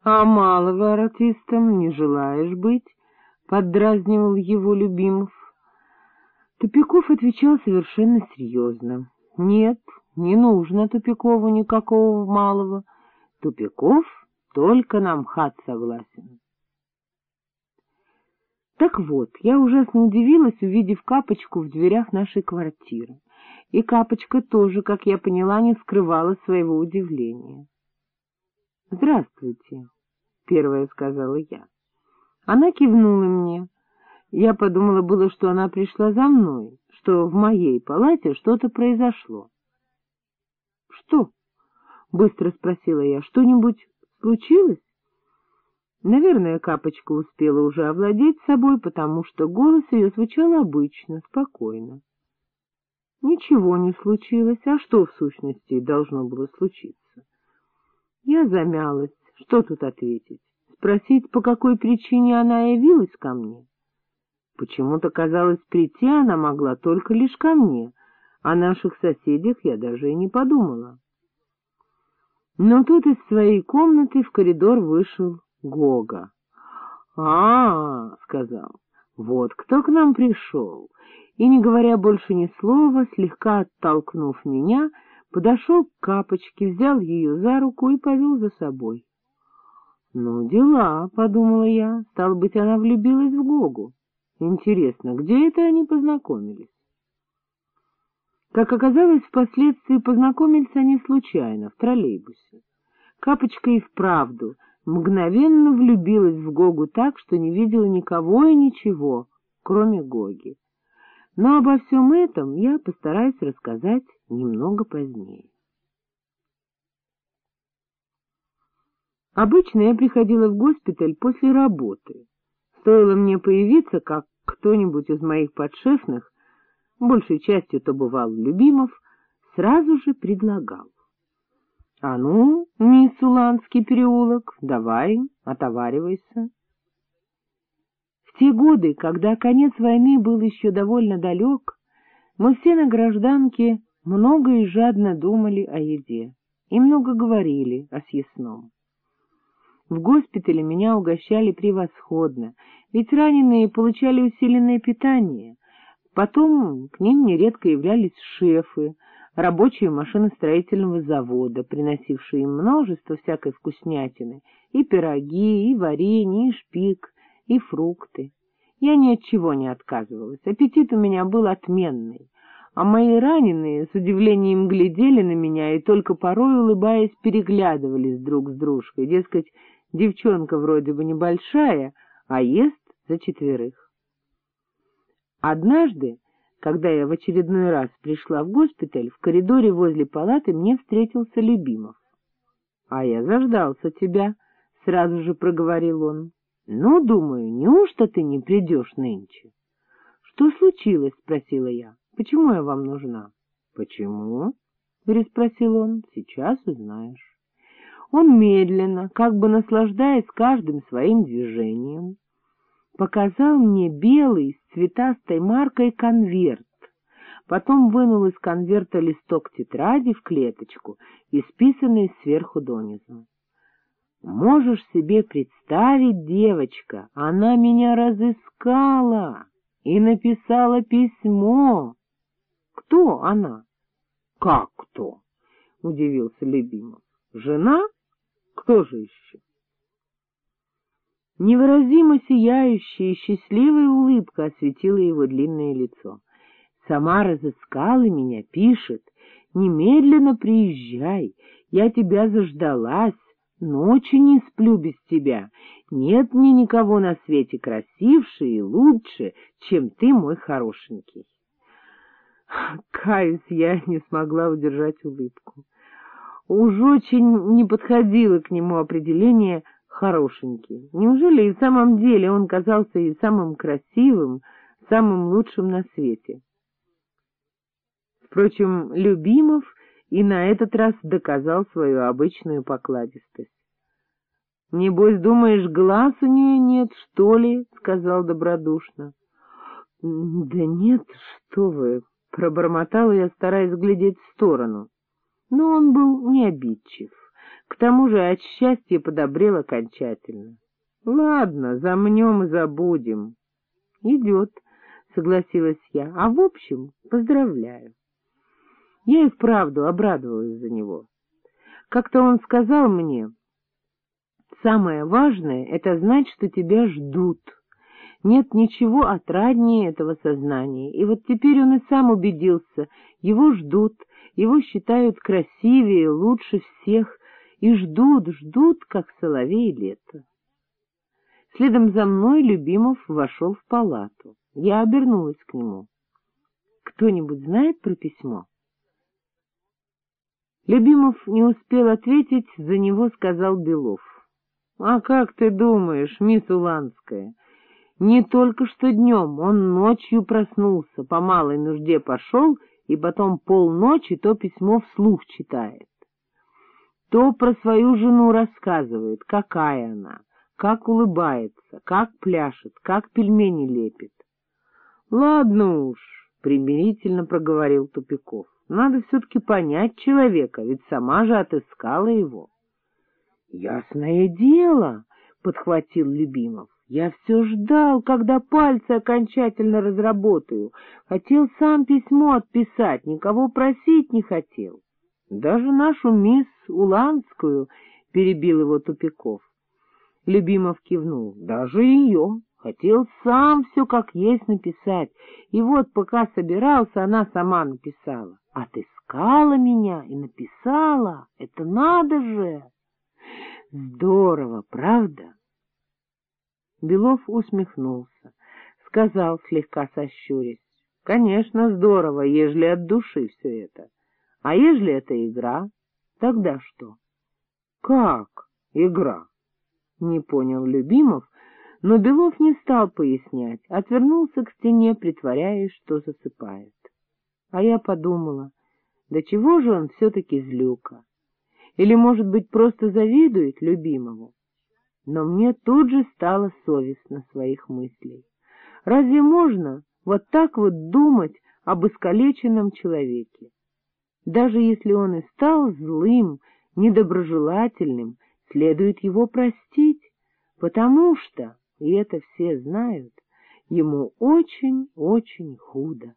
— А малого артистом не желаешь быть? — поддразнивал его Любимов. Тупиков отвечал совершенно серьезно. — Нет, не нужно Тупикову никакого малого. Тупиков только на МХАТ согласен. Так вот, я ужасно удивилась, увидев Капочку в дверях нашей квартиры. И Капочка тоже, как я поняла, не скрывала своего удивления. — Здравствуйте, — первая сказала я. Она кивнула мне. Я подумала было, что она пришла за мной, что в моей палате что-то произошло. — Что? — быстро спросила я. — Что-нибудь случилось? Наверное, Капочка успела уже овладеть собой, потому что голос ее звучал обычно, спокойно. Ничего не случилось, а что в сущности должно было случиться? Я замялась, что тут ответить? Спросить, по какой причине она явилась ко мне? Почему-то казалось, прийти она могла только лишь ко мне, о наших соседях я даже и не подумала. Но тут из своей комнаты в коридор вышел Гога. «А — А, — сказал, — вот кто к нам пришел. И, не говоря больше ни слова, слегка оттолкнув меня, подошел к капочке, взял ее за руку и повел за собой. — Ну, дела, — подумала я, — стало быть, она влюбилась в Гогу. Интересно, где это они познакомились? Как оказалось, впоследствии познакомились они случайно, в троллейбусе. Капочка и вправду мгновенно влюбилась в Гогу так, что не видела никого и ничего, кроме Гоги. Но обо всем этом я постараюсь рассказать немного позднее. Обычно я приходила в госпиталь после работы. Стоило мне появиться, как кто-нибудь из моих подшефных, большей частью то бывал Любимов, сразу же предлагал. — А ну, мисс Уланский переулок, давай, отоваривайся. В те годы, когда конец войны был еще довольно далек, мы все на гражданке много и жадно думали о еде и много говорили о съестном. В госпитале меня угощали превосходно, ведь раненые получали усиленное питание. Потом к ним нередко являлись шефы, рабочие машиностроительного завода, приносившие им множество всякой вкуснятины, и пироги, и варенье, и шпик, и фрукты. Я ни от чего не отказывалась, аппетит у меня был отменный, а мои раненые с удивлением глядели на меня и только порой, улыбаясь, переглядывались друг с дружкой, дескать, девчонка вроде бы небольшая, а ест за четверых. Однажды когда я в очередной раз пришла в госпиталь, в коридоре возле палаты мне встретился Любимов. — А я заждался тебя, — сразу же проговорил он. — Ну, думаю, неужто ты не придешь нынче? — Что случилось? — спросила я. — Почему я вам нужна? — Почему? — переспросил он. — Сейчас узнаешь. Он медленно, как бы наслаждаясь каждым своим движением, показал мне белый с цветастой маркой конверт, потом вынул из конверта листок тетради в клеточку, исписанный сверху донизу. Можешь себе представить, девочка, она меня разыскала и написала письмо. Кто она? Как кто? — удивился Любимов. Жена? Кто же еще? Невыразимо сияющая и счастливая улыбка осветила его длинное лицо. «Сама разыскала меня, пишет. Немедленно приезжай, я тебя заждалась, ночи не сплю без тебя. Нет мне никого на свете красивше и лучше, чем ты, мой хорошенький». Каюсь, я не смогла удержать улыбку. Уж очень не подходило к нему определение хорошенький. Неужели и в самом деле он казался и самым красивым, самым лучшим на свете? Впрочем, Любимов и на этот раз доказал свою обычную покладистость. — Небось, думаешь, глаз у нее нет, что ли? — сказал добродушно. — Да нет, что вы! — пробормотала я, стараясь глядеть в сторону. Но он был не обидчив К тому же от счастья подобрел окончательно. Ладно, замнем и забудем. Идет, согласилась я. А в общем, поздравляю. Я и вправду обрадовалась за него. Как-то он сказал мне, самое важное — это знать, что тебя ждут. Нет ничего отраднее этого сознания. И вот теперь он и сам убедился, его ждут, его считают красивее, лучше всех, и ждут, ждут, как соловей лето. Следом за мной Любимов вошел в палату. Я обернулась к нему. — Кто-нибудь знает про письмо? Любимов не успел ответить, за него сказал Белов. — А как ты думаешь, мисс Уланская, не только что днем, он ночью проснулся, по малой нужде пошел и потом полночи то письмо вслух читает. То про свою жену рассказывает, какая она, как улыбается, как пляшет, как пельмени лепит. — Ладно уж, — примирительно проговорил Тупиков, — надо все-таки понять человека, ведь сама же отыскала его. — Ясное дело, — подхватил Любимов. Я все ждал, когда пальцы окончательно разработаю. Хотел сам письмо отписать, никого просить не хотел. Даже нашу мисс Уланскую перебил его Тупиков. Любимов кивнул. Даже ее. Хотел сам все как есть написать. И вот, пока собирался, она сама написала. Отыскала меня и написала. Это надо же! Здорово, правда? Белов усмехнулся, сказал, слегка сощурясь, — Конечно, здорово, ежели от души все это. А ежели это игра, тогда что? — Как игра? — не понял Любимов, но Белов не стал пояснять, отвернулся к стене, притворяясь, что засыпает. А я подумала, да чего же он все-таки злюка? Или, может быть, просто завидует любимому? Но мне тут же стало совестно своих мыслей. Разве можно вот так вот думать об искалеченном человеке? Даже если он и стал злым, недоброжелательным, следует его простить, потому что, и это все знают, ему очень-очень худо.